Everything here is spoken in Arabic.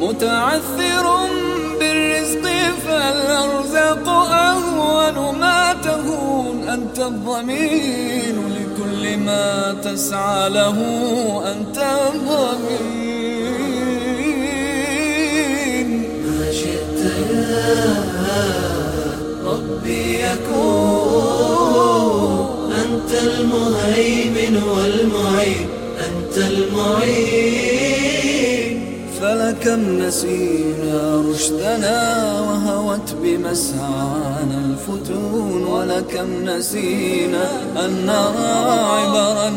متعثر بالرزق فالأرزاق أهون ما تهون أنت الضمين لكل ما تسعى له أنت الضمين. ما شئت يا ربي يكون أنت المهيمن والمعين أنت المعين. فلكم نسينا رشدنا وهوت بمسعانا الفتون ولكم نسينا أن نرى عبرا